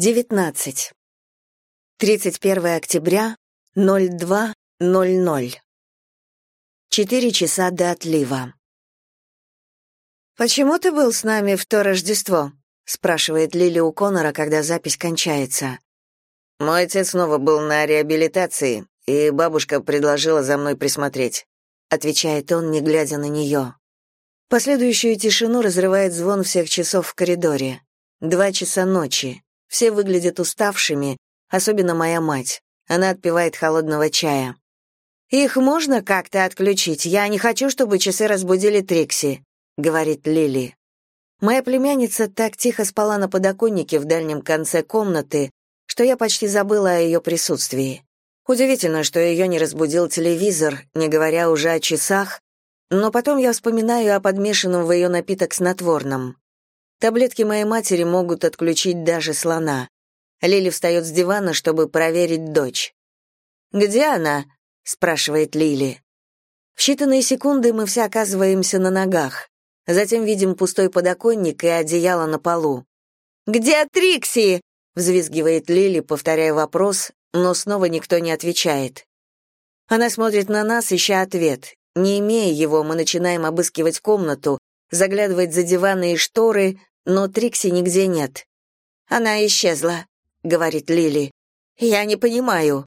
19. 31 октября, 02.00. Четыре часа до отлива. «Почему ты был с нами в то Рождество?» — спрашивает Лили у Конора, когда запись кончается. «Мой отец снова был на реабилитации, и бабушка предложила за мной присмотреть», — отвечает он, не глядя на нее. Последующую тишину разрывает звон всех часов в коридоре. Два часа ночи. Все выглядят уставшими, особенно моя мать. Она отпивает холодного чая. «Их можно как-то отключить? Я не хочу, чтобы часы разбудили Трикси», — говорит Лили. Моя племянница так тихо спала на подоконнике в дальнем конце комнаты, что я почти забыла о ее присутствии. Удивительно, что ее не разбудил телевизор, не говоря уже о часах, но потом я вспоминаю о подмешанном в ее напиток снотворном. Таблетки моей матери могут отключить даже слона. Лили встает с дивана, чтобы проверить дочь. «Где она?» — спрашивает Лили. В считанные секунды мы все оказываемся на ногах. Затем видим пустой подоконник и одеяло на полу. «Где Трикси?» — взвизгивает Лили, повторяя вопрос, но снова никто не отвечает. Она смотрит на нас, ища ответ. Не имея его, мы начинаем обыскивать комнату, заглядывать за диваны и шторы, но Трикси нигде нет. «Она исчезла», — говорит Лили. «Я не понимаю».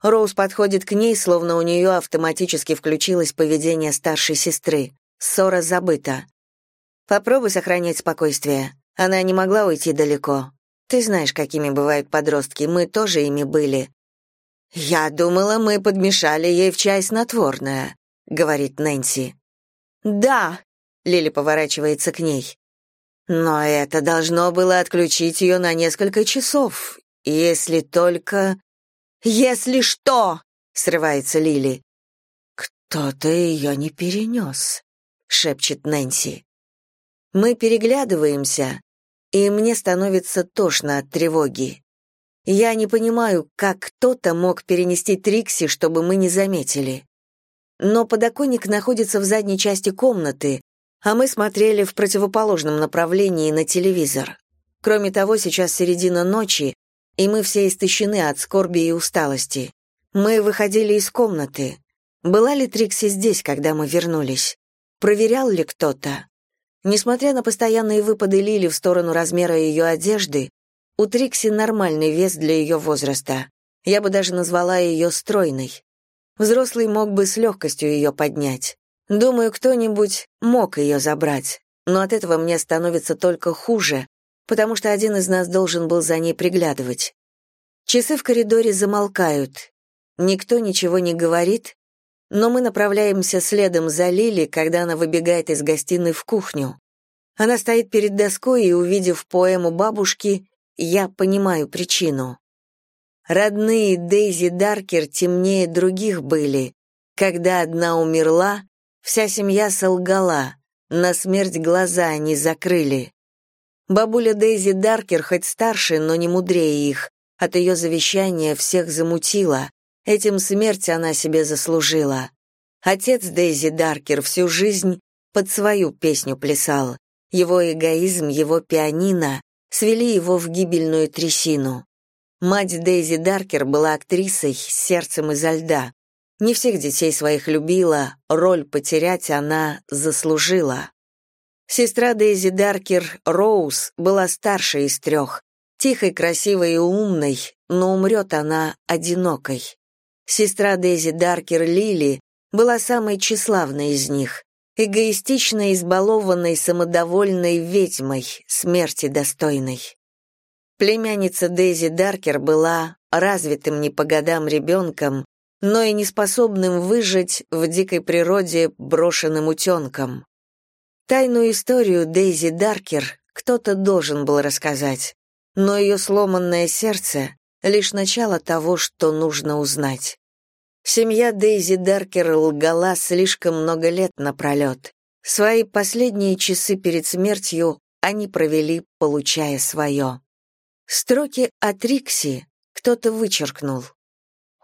Роуз подходит к ней, словно у нее автоматически включилось поведение старшей сестры. Ссора забыта. Попробуй сохранять спокойствие. Она не могла уйти далеко. Ты знаешь, какими бывают подростки, мы тоже ими были. Я думала, мы подмешали ей в чай снотворное, говорит Нэнси. Да, Лили поворачивается к ней. Но это должно было отключить ее на несколько часов, если только... «Если что!» — срывается Лили. «Кто-то ее не перенес», — шепчет Нэнси. Мы переглядываемся, и мне становится тошно от тревоги. Я не понимаю, как кто-то мог перенести Трикси, чтобы мы не заметили. Но подоконник находится в задней части комнаты, а мы смотрели в противоположном направлении на телевизор. Кроме того, сейчас середина ночи, и мы все истощены от скорби и усталости. Мы выходили из комнаты. Была ли Трикси здесь, когда мы вернулись? Проверял ли кто-то? Несмотря на постоянные выпады Лили в сторону размера ее одежды, у Трикси нормальный вес для ее возраста. Я бы даже назвала ее стройной. Взрослый мог бы с легкостью ее поднять. Думаю, кто-нибудь мог ее забрать, но от этого мне становится только хуже, потому что один из нас должен был за ней приглядывать. Часы в коридоре замолкают. Никто ничего не говорит, но мы направляемся следом за Лили, когда она выбегает из гостиной в кухню. Она стоит перед доской, и, увидев поэму бабушки, я понимаю причину. Родные Дейзи Даркер темнее других были. Когда одна умерла, Вся семья солгала, на смерть глаза они закрыли. Бабуля Дейзи Даркер хоть старше, но не мудрее их, от ее завещания всех замутила, этим смерть она себе заслужила. Отец Дейзи Даркер всю жизнь под свою песню плясал. Его эгоизм, его пианино свели его в гибельную трясину. Мать Дейзи Даркер была актрисой с сердцем изо льда. Не всех детей своих любила, роль потерять она заслужила. Сестра Дейзи Даркер, Роуз, была старшей из трех, тихой, красивой и умной, но умрет она одинокой. Сестра Дейзи Даркер, Лили, была самой тщеславной из них, эгоистичной, избалованной, самодовольной ведьмой, смерти достойной. Племянница Дейзи Даркер была развитым не по годам ребенком, но и неспособным выжить в дикой природе брошенным утенком. Тайную историю Дейзи Даркер кто-то должен был рассказать, но ее сломанное сердце — лишь начало того, что нужно узнать. Семья Дейзи Даркер лгала слишком много лет напролет. Свои последние часы перед смертью они провели, получая свое. Строки от Рикси кто-то вычеркнул.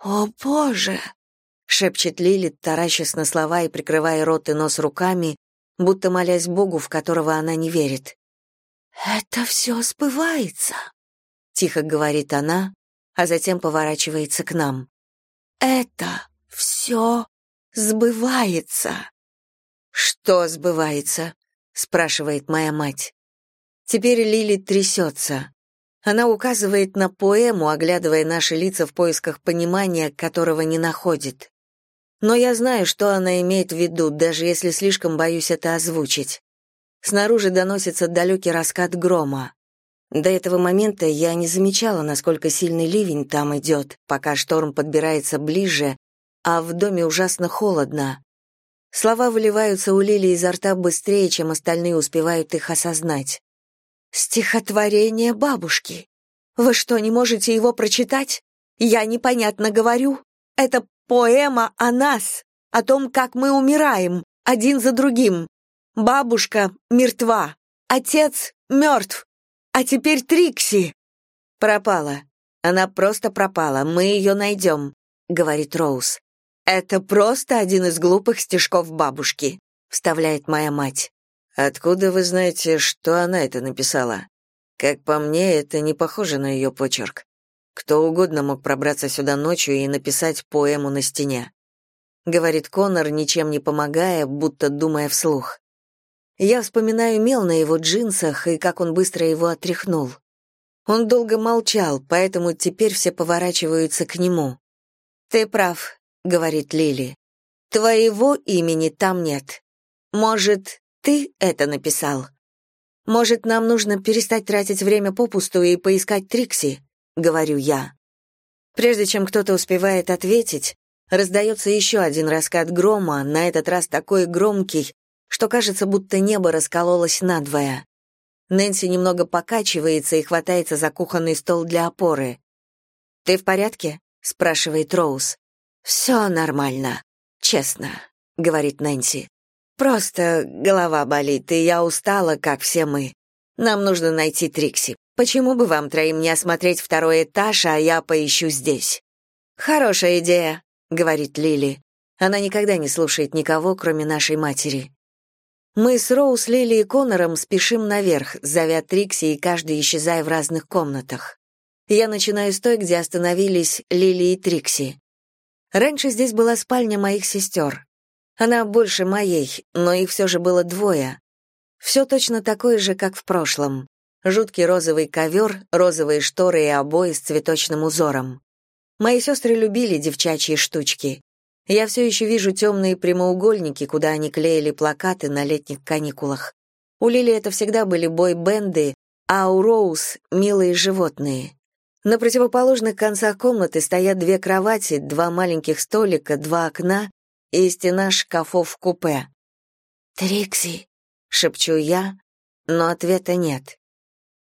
«О, Боже!» — шепчет Лили, таращась на слова и прикрывая рот и нос руками, будто молясь Богу, в которого она не верит. «Это все сбывается!» тихо говорит она, а затем поворачивается к нам. Это все сбывается. Что сбывается? спрашивает моя мать. Теперь Лили трясется. Она указывает на поэму, оглядывая наши лица в поисках понимания, которого не находит. Но я знаю, что она имеет в виду, даже если слишком боюсь это озвучить. Снаружи доносится далекий раскат грома. До этого момента я не замечала, насколько сильный ливень там идет, пока шторм подбирается ближе, а в доме ужасно холодно. Слова выливаются у Лили изо рта быстрее, чем остальные успевают их осознать. «Стихотворение бабушки. Вы что, не можете его прочитать? Я непонятно говорю. Это поэма о нас, о том, как мы умираем, один за другим. Бабушка мертва, отец мертв, а теперь Трикси!» «Пропала. Она просто пропала. Мы ее найдем», — говорит Роуз. «Это просто один из глупых стишков бабушки», — вставляет моя мать. «Откуда вы знаете, что она это написала? Как по мне, это не похоже на ее почерк. Кто угодно мог пробраться сюда ночью и написать поэму на стене», — говорит Конор, ничем не помогая, будто думая вслух. Я вспоминаю мел на его джинсах и как он быстро его отряхнул. Он долго молчал, поэтому теперь все поворачиваются к нему. «Ты прав», говорит Лили. Твоего имени там нет. Может, ты это написал? Может, нам нужно перестать тратить время попусту и поискать Трикси, говорю я. Прежде чем кто-то успевает ответить, раздается еще один раскат грома, на этот раз такой громкий, что кажется, будто небо раскололось надвое. Нэнси немного покачивается и хватается за кухонный стол для опоры. «Ты в порядке?» — спрашивает Роуз. «Все нормально, честно», — говорит Нэнси. «Просто голова болит, и я устала, как все мы. Нам нужно найти Трикси. Почему бы вам троим не осмотреть второй этаж, а я поищу здесь?» «Хорошая идея», — говорит Лили. Она никогда не слушает никого, кроме нашей матери. Мы с Роуз, Лили и Конором спешим наверх, зовя Трикси и каждый исчезая в разных комнатах. Я начинаю с той, где остановились Лили и Трикси. Раньше здесь была спальня моих сестер. Она больше моей, но их все же было двое. Все точно такое же, как в прошлом. Жуткий розовый ковер, розовые шторы и обои с цветочным узором. Мои сестры любили девчачьи штучки. Я все еще вижу темные прямоугольники, куда они клеили плакаты на летних каникулах. У Лили это всегда были бой-бенды, а у Роуз — милые животные. На противоположных концах комнаты стоят две кровати, два маленьких столика, два окна и стена шкафов купе. «Трикси», — шепчу я, но ответа нет.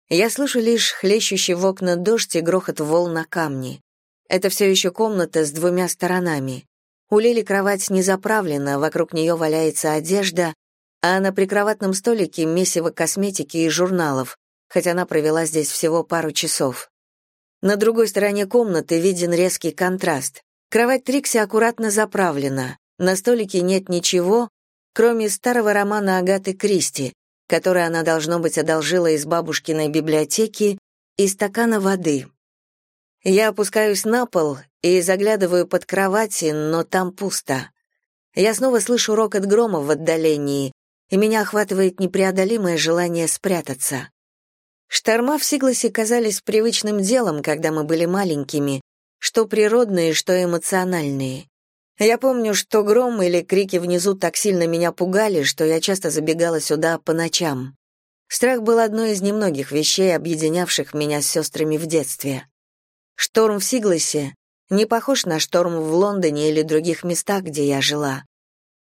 Я слышу лишь хлещущий в окна дождь и грохот волн на камни. Это все еще комната с двумя сторонами. У Лили кровать не заправлена, вокруг нее валяется одежда, а на прикроватном столике месиво косметики и журналов, хотя она провела здесь всего пару часов. На другой стороне комнаты виден резкий контраст. Кровать Трикси аккуратно заправлена. На столике нет ничего, кроме старого романа Агаты Кристи, который она, должно быть, одолжила из бабушкиной библиотеки, и стакана воды. Я опускаюсь на пол и заглядываю под кровати, но там пусто. Я снова слышу рокот грома в отдалении, и меня охватывает непреодолимое желание спрятаться. Шторма в Сигласе казались привычным делом, когда мы были маленькими, что природные, что эмоциональные. Я помню, что гром или крики внизу так сильно меня пугали, что я часто забегала сюда по ночам. Страх был одной из немногих вещей, объединявших меня с сестрами в детстве. Шторм в Сигласе не похож на шторм в Лондоне или других местах, где я жила.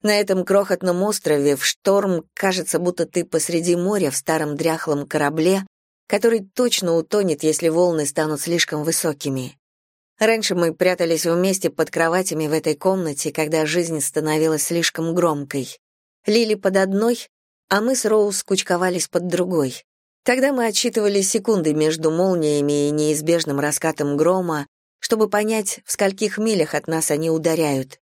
На этом крохотном острове в шторм кажется, будто ты посреди моря в старом дряхлом корабле, который точно утонет, если волны станут слишком высокими. Раньше мы прятались вместе под кроватями в этой комнате, когда жизнь становилась слишком громкой. Лили под одной, а мы с Роуз кучковались под другой. Тогда мы отсчитывали секунды между молниями и неизбежным раскатом грома, чтобы понять, в скольких милях от нас они ударяют.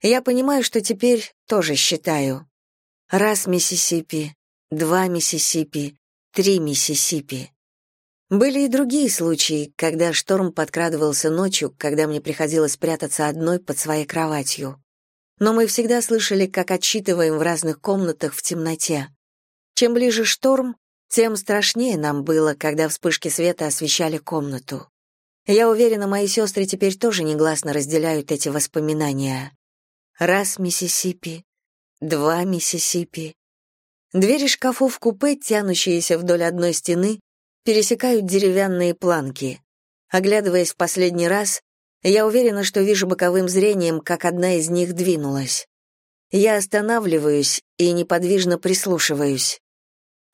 Я понимаю, что теперь тоже считаю. Раз Миссисипи, два Миссисипи, три Миссисипи. Были и другие случаи, когда шторм подкрадывался ночью, когда мне приходилось прятаться одной под своей кроватью. Но мы всегда слышали, как отчитываем в разных комнатах в темноте. Чем ближе шторм, тем страшнее нам было, когда вспышки света освещали комнату. Я уверена, мои сестры теперь тоже негласно разделяют эти воспоминания. Раз Миссисипи, два Миссисипи. Двери шкафов купе, тянущиеся вдоль одной стены, пересекают деревянные планки. Оглядываясь в последний раз, я уверена, что вижу боковым зрением, как одна из них двинулась. Я останавливаюсь и неподвижно прислушиваюсь.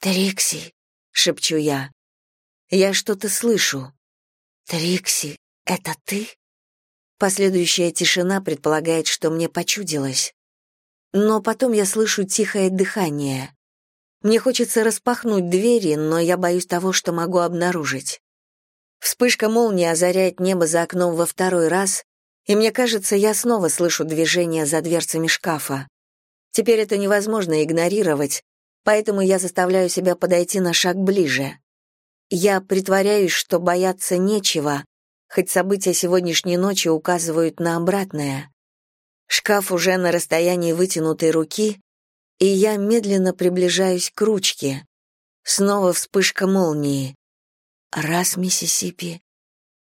«Трикси», — шепчу я. Я что-то слышу. «Трикси, это ты?» Последующая тишина предполагает, что мне почудилось. Но потом я слышу тихое дыхание. Мне хочется распахнуть двери, но я боюсь того, что могу обнаружить. Вспышка молнии озаряет небо за окном во второй раз, и мне кажется, я снова слышу движение за дверцами шкафа. Теперь это невозможно игнорировать, поэтому я заставляю себя подойти на шаг ближе. Я притворяюсь, что бояться нечего, хоть события сегодняшней ночи указывают на обратное. Шкаф уже на расстоянии вытянутой руки, и я медленно приближаюсь к ручке. Снова вспышка молнии. Раз Миссисипи.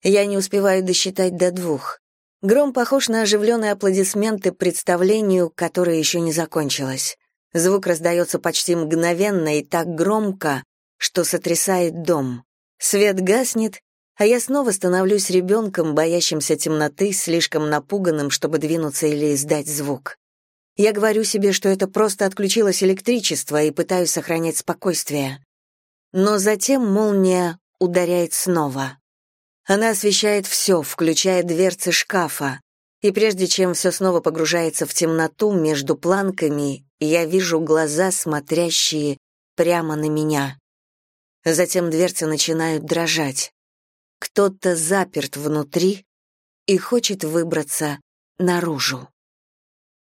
Я не успеваю досчитать до двух. Гром похож на оживленные аплодисменты представлению, которое еще не закончилось. Звук раздается почти мгновенно и так громко, что сотрясает дом. Свет гаснет, а я снова становлюсь ребенком, боящимся темноты, слишком напуганным, чтобы двинуться или издать звук. Я говорю себе, что это просто отключилось электричество и пытаюсь сохранять спокойствие. Но затем молния ударяет снова. Она освещает все, включая дверцы шкафа, и прежде чем все снова погружается в темноту между планками, я вижу глаза, смотрящие прямо на меня. Затем дверцы начинают дрожать. Кто-то заперт внутри и хочет выбраться наружу.